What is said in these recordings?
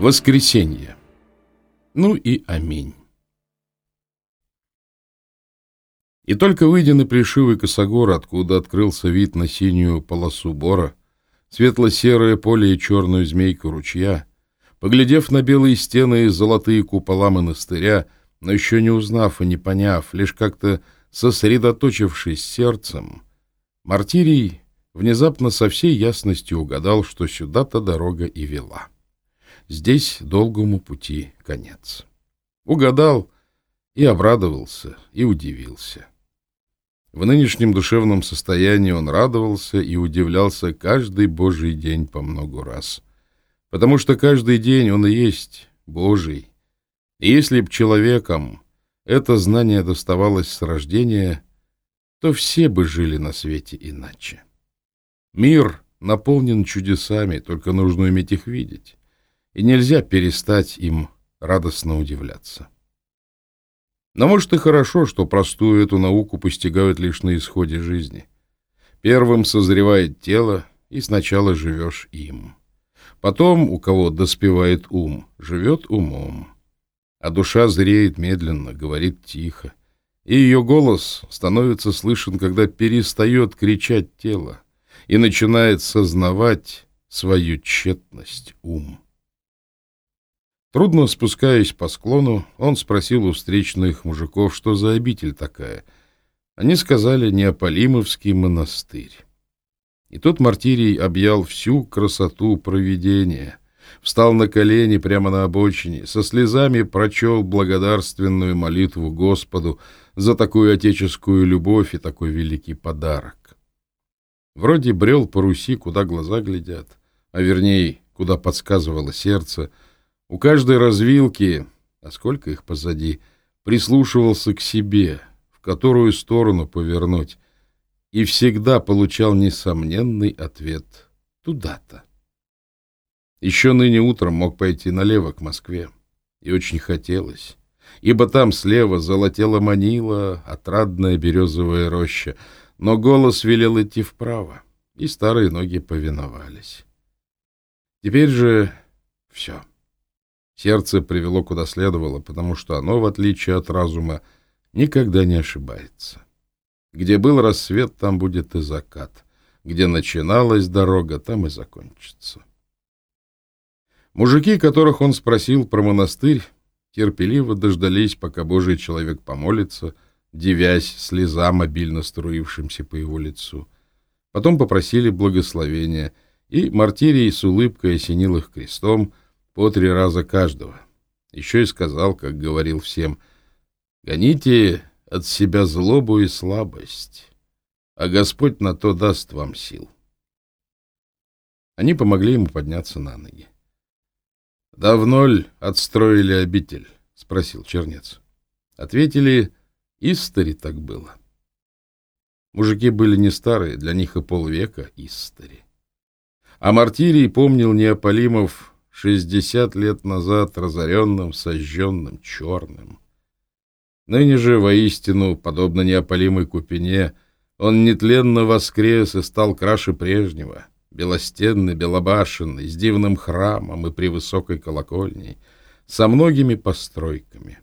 Воскресенье. Ну и аминь. И только выйдя на плешивый косогор, откуда открылся вид на синюю полосу бора, светло-серое поле и черную змейку ручья, поглядев на белые стены и золотые купола монастыря, но еще не узнав и не поняв, лишь как-то сосредоточившись сердцем, Мартирий внезапно со всей ясностью угадал, что сюда-то дорога и вела. Здесь долгому пути конец. Угадал и обрадовался, и удивился. В нынешнем душевном состоянии он радовался и удивлялся каждый божий день по многу раз. Потому что каждый день он и есть божий. И если б человеком это знание доставалось с рождения, то все бы жили на свете иначе. Мир наполнен чудесами, только нужно уметь их видеть, и нельзя перестать им радостно удивляться. Но может и хорошо, что простую эту науку постигают лишь на исходе жизни. Первым созревает тело, и сначала живешь им. Потом, у кого доспевает ум, живет умом. А душа зреет медленно, говорит тихо. И ее голос становится слышен, когда перестает кричать тело и начинает сознавать свою тщетность ум. Трудно спускаясь по склону, он спросил у встречных мужиков, что за обитель такая. Они сказали «Неаполимовский монастырь». И тут Мартирий объял всю красоту провидения, встал на колени прямо на обочине, со слезами прочел благодарственную молитву Господу за такую отеческую любовь и такой великий подарок. Вроде брел по Руси, куда глаза глядят, а вернее, куда подсказывало сердце — у каждой развилки, а сколько их позади, прислушивался к себе, в которую сторону повернуть, и всегда получал несомненный ответ «туда-то». Еще ныне утром мог пойти налево к Москве, и очень хотелось, ибо там слева золотела манила, отрадная березовая роща, но голос велел идти вправо, и старые ноги повиновались. Теперь же все. Сердце привело куда следовало, потому что оно, в отличие от разума, никогда не ошибается. Где был рассвет, там будет и закат. Где начиналась дорога, там и закончится. Мужики, которых он спросил про монастырь, терпеливо дождались, пока Божий человек помолится, девясь слезам, обильно струившимся по его лицу. Потом попросили благословения, и мартирий с улыбкой осенил их крестом — по три раза каждого. Еще и сказал, как говорил всем, «Гоните от себя злобу и слабость, а Господь на то даст вам сил». Они помогли ему подняться на ноги. «Давно ли отстроили обитель?» — спросил чернец. Ответили, «Истори так было». Мужики были не старые, для них и полвека истори. А Мартирий помнил Неаполимов шестьдесят лет назад разоренным, сожженным, черным. Ныне же, воистину, подобно неопалимой купине, он нетленно воскрес и стал краше прежнего, белостенный, белобашенный, с дивным храмом и превысокой колокольней, со многими постройками.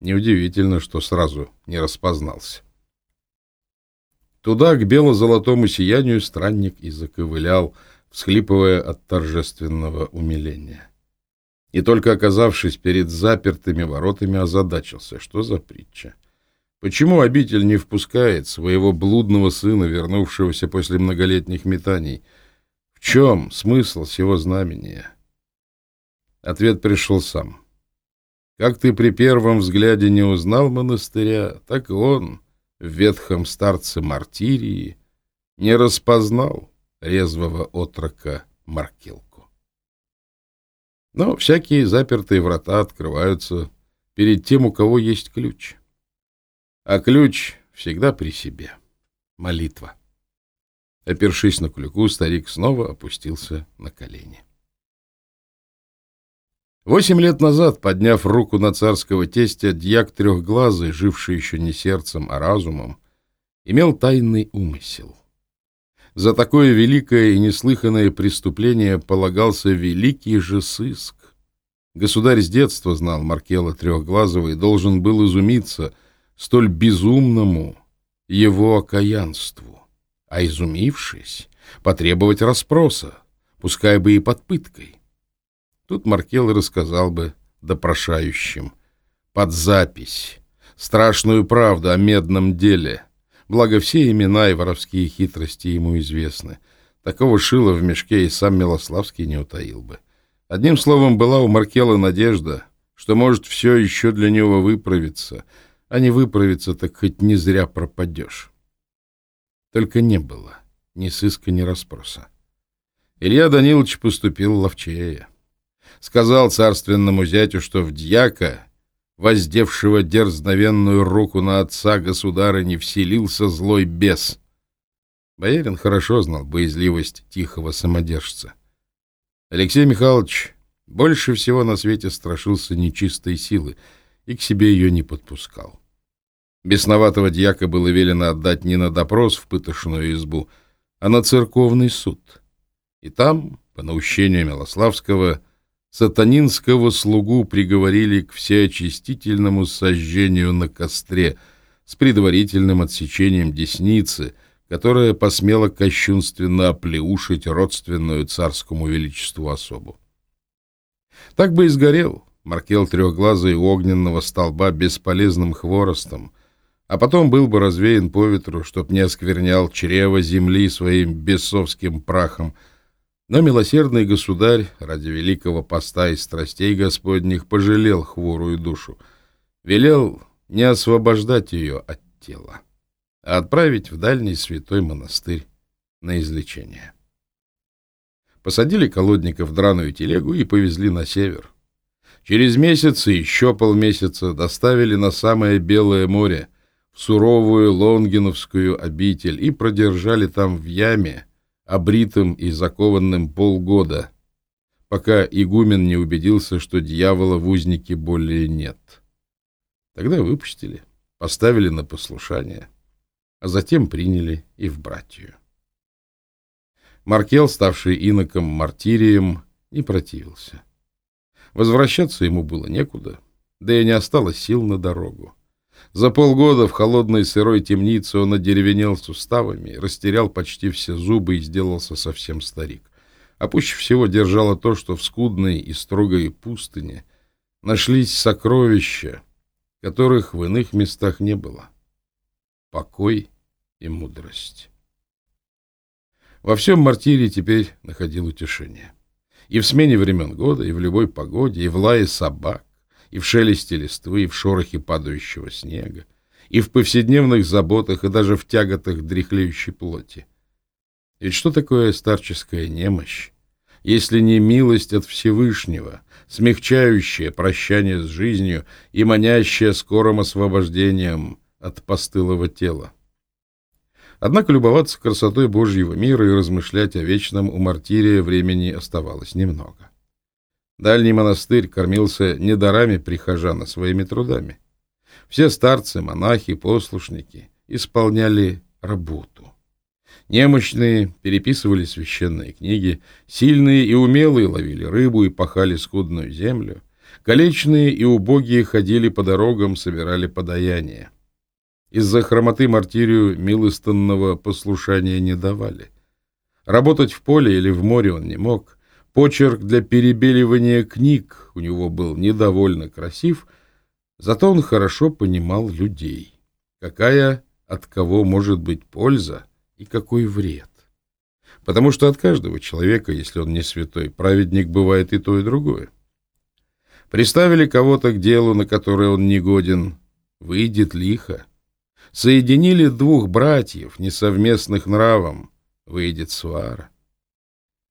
Неудивительно, что сразу не распознался. Туда, к бело-золотому сиянию, странник и заковылял — всхлипывая от торжественного умиления. И только оказавшись перед запертыми воротами, озадачился, что за притча. Почему обитель не впускает своего блудного сына, вернувшегося после многолетних метаний? В чем смысл сего знамения? Ответ пришел сам. Как ты при первом взгляде не узнал монастыря, так и он в ветхом старце Мартирии не распознал резвого отрока Маркелку. Но всякие запертые врата открываются перед тем, у кого есть ключ. А ключ всегда при себе. Молитва. Опершись на клюку, старик снова опустился на колени. Восемь лет назад, подняв руку на царского тестя, дьяк трехглазый, живший еще не сердцем, а разумом, имел тайный умысел — за такое великое и неслыханное преступление полагался великий же сыск. Государь с детства знал Маркела Трехглазого и должен был изумиться столь безумному его окаянству, а изумившись, потребовать расспроса, пускай бы и под пыткой. Тут Маркел рассказал бы допрошающим под запись страшную правду о медном деле, благо все имена и воровские хитрости ему известны. Такого шила в мешке и сам Милославский не утаил бы. Одним словом, была у Маркела надежда, что может все еще для него выправиться, а не выправиться, так хоть не зря пропадешь. Только не было ни сыска, ни расспроса. Илья Данилович поступил ловчее. Сказал царственному зятю, что в дьяка, воздевшего дерзновенную руку на отца государыни, вселился злой бес. Боярин хорошо знал боязливость тихого самодержца. Алексей Михайлович больше всего на свете страшился нечистой силы и к себе ее не подпускал. Бесноватого дьяка было велено отдать не на допрос в пытошную избу, а на церковный суд. И там, по наущению Милославского, сатанинского слугу приговорили к всеочистительному сожжению на костре с предварительным отсечением десницы — которая посмела кощунственно оплеушить родственную царскому величеству особу. Так бы и сгорел Маркел трехглазый огненного столба бесполезным хворостом, а потом был бы развеян по ветру, чтоб не осквернял чрево земли своим бесовским прахом, но милосердный государь ради великого поста и страстей господних пожалел хворую душу, велел не освобождать ее от тела а отправить в дальний святой монастырь на излечение. Посадили колодника в драную телегу и повезли на север. Через месяц и еще полмесяца доставили на самое Белое море, в суровую Лонгиновскую обитель, и продержали там в яме, обритым и закованным полгода, пока игумен не убедился, что дьявола в узнике более нет. Тогда выпустили, поставили на послушание — а затем приняли и в братью. Маркел, ставший иноком мартирием, не противился. Возвращаться ему было некуда, да и не осталось сил на дорогу. За полгода в холодной сырой темнице он одеревенел суставами, растерял почти все зубы и сделался совсем старик. А пуще всего держало то, что в скудной и строгой пустыне нашлись сокровища, которых в иных местах не было покой и мудрость. Во всем мартире теперь находил утешение. И в смене времен года, и в любой погоде, и в лае собак, и в шелесте листвы, и в шорохе падающего снега, и в повседневных заботах, и даже в тяготах дряхлеющей плоти. Ведь что такое старческая немощь, если не милость от Всевышнего, смягчающая прощание с жизнью и манящая скорым освобождением от постылого тела. Однако любоваться красотой Божьего мира и размышлять о вечном у мартирия времени оставалось немного. Дальний монастырь кормился не дарами прихожан, а своими трудами. Все старцы, монахи, послушники исполняли работу. Немощные переписывали священные книги, сильные и умелые ловили рыбу и пахали скудную землю, калечные и убогие ходили по дорогам, собирали подаяния. Из-за хромоты мартирию милостынного послушания не давали. Работать в поле или в море он не мог. Почерк для перебеливания книг у него был недовольно красив, зато он хорошо понимал людей. Какая от кого может быть польза и какой вред. Потому что от каждого человека, если он не святой, праведник бывает и то, и другое. Приставили кого-то к делу, на которое он не годен, выйдет лихо соединили двух братьев, несовместных нравом, выйдет свара.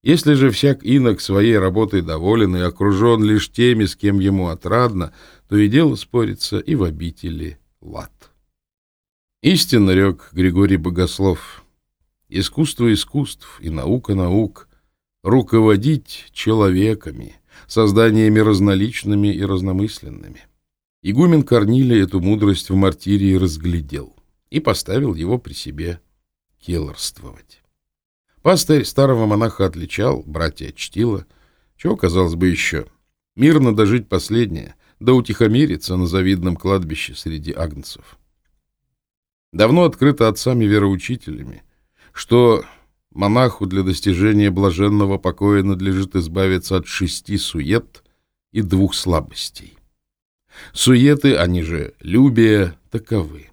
Если же всяк инок своей работой доволен и окружен лишь теми, с кем ему отрадно, то и дело спорится и в обители лад. Истинно рек Григорий Богослов. Искусство искусств и наука наук — руководить человеками, созданиями разноличными и разномысленными. Игумен Корнилий эту мудрость в мартирии разглядел и поставил его при себе келорствовать. Пастырь старого монаха отличал, братья чтила, чего, казалось бы, еще. Мирно дожить последнее, да утихомириться на завидном кладбище среди агнцев. Давно открыто отцами-вероучителями, что монаху для достижения блаженного покоя надлежит избавиться от шести сует и двух слабостей. Суеты, они же любие, таковы.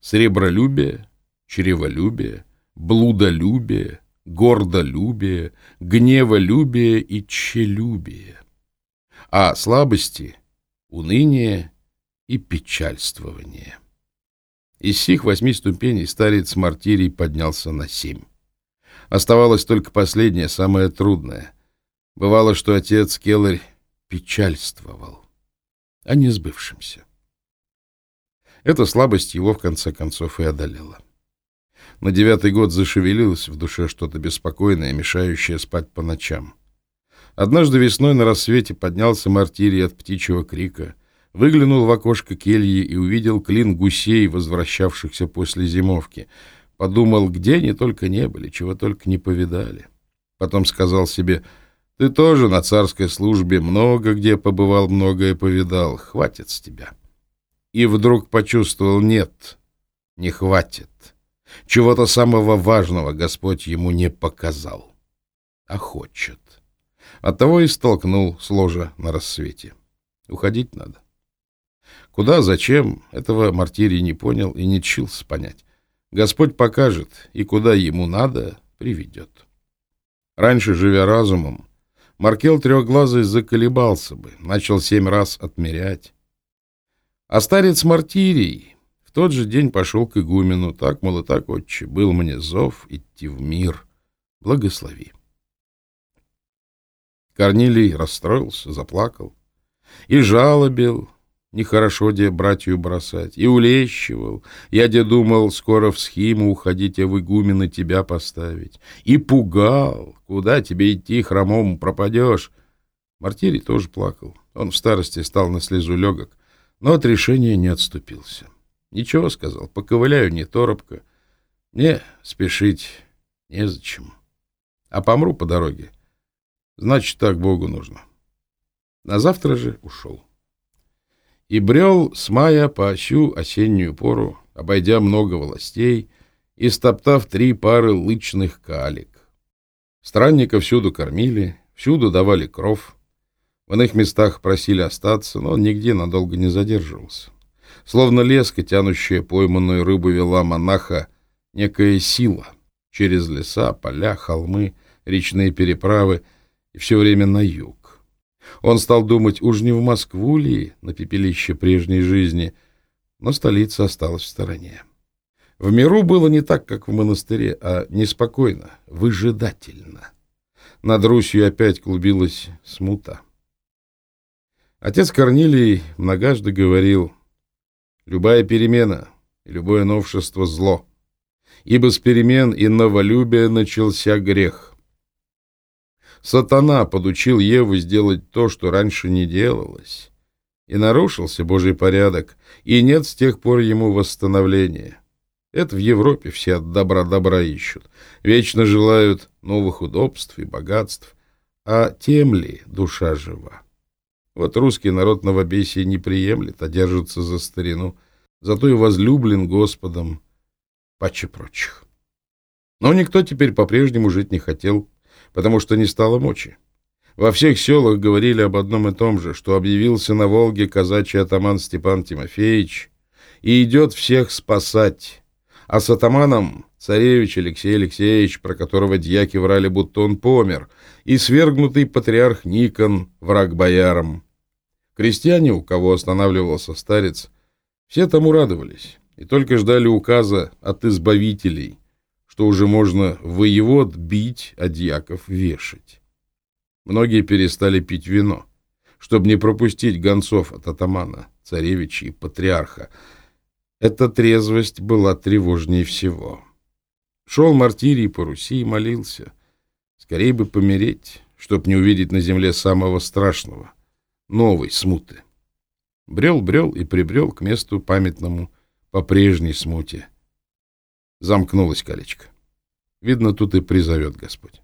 Сребролюбие, чреволюбие, блудолюбие, гордолюбие, гневолюбие и тщелюбие. А слабости — уныние и печальствование. Из сих восьми ступеней старец Мартирий поднялся на семь. Оставалось только последнее, самое трудное. Бывало, что отец Келларь печальствовал, а не сбывшимся. Эта слабость его, в конце концов, и одолела. На девятый год зашевелилось в душе что-то беспокойное, мешающее спать по ночам. Однажды весной на рассвете поднялся мартирий от птичьего крика, выглянул в окошко кельи и увидел клин гусей, возвращавшихся после зимовки. Подумал, где они только не были, чего только не повидали. Потом сказал себе, ты тоже на царской службе много где побывал, многое повидал, хватит с тебя. И вдруг почувствовал, нет, не хватит. Чего-то самого важного Господь ему не показал, а хочет. Оттого и столкнул с ложа на рассвете. Уходить надо. Куда, зачем, этого Мартирий не понял и не чился понять. Господь покажет, и куда ему надо, приведет. Раньше, живя разумом, Маркел Трехглазый заколебался бы, начал семь раз отмерять. А старец Мартирий тот же день пошел к игумену, так, мол, и так, отче, был мне зов идти в мир, благослови. Корнилий расстроился, заплакал. И жалобил, нехорошо где братью бросать, и улещивал. Я где думал, скоро в схиму уходить, а в игумены тебя поставить. И пугал, куда тебе идти, хромому пропадешь. Мартирий тоже плакал. Он в старости стал на слезу легок, но от решения не отступился. Ничего, сказал, поковыляю не торопко. Не, спешить незачем. А помру по дороге. Значит, так Богу нужно. На завтра же ушел. И брел с мая по осю осеннюю пору, обойдя много властей и стоптав три пары лычных калик. Странника всюду кормили, всюду давали кров. В иных местах просили остаться, но он нигде надолго не задерживался. Словно леска, тянущая пойманную рыбу, вела монаха некая сила через леса, поля, холмы, речные переправы — и все время на юг. Он стал думать, уж не в Москву ли, на пепелище прежней жизни, но столица осталась в стороне. В миру было не так, как в монастыре, а неспокойно, выжидательно. Над Русью опять клубилась смута. Отец Корнилий многожды говорил, «Любая перемена и любое новшество — зло, ибо с перемен и новолюбия начался грех». Сатана подучил Еву сделать то, что раньше не делалось. И нарушился Божий порядок, и нет с тех пор ему восстановления. Это в Европе все от добра добра ищут, вечно желают новых удобств и богатств. А тем ли душа жива? Вот русский народ новобесие не приемлет, а держится за старину, зато и возлюблен Господом паче прочих. Но никто теперь по-прежнему жить не хотел, потому что не стало мочи. Во всех селах говорили об одном и том же, что объявился на Волге казачий атаман Степан Тимофеевич и идет всех спасать. А с атаманом царевич Алексей Алексеевич, про которого дьяки врали, будто он помер, и свергнутый патриарх Никон, враг боярам. Крестьяне, у кого останавливался старец, все тому радовались и только ждали указа от избавителей — что уже можно воевод бить, а дьяков вешать. Многие перестали пить вино, чтобы не пропустить гонцов от атамана, царевича и патриарха. Эта трезвость была тревожнее всего. Шел Мартирий по Руси и молился. Скорее бы помереть, чтоб не увидеть на земле самого страшного, новой смуты. Брел-брел и прибрел к месту памятному по прежней смуте — Замкнулось колечко. Видно, тут и призовет Господь.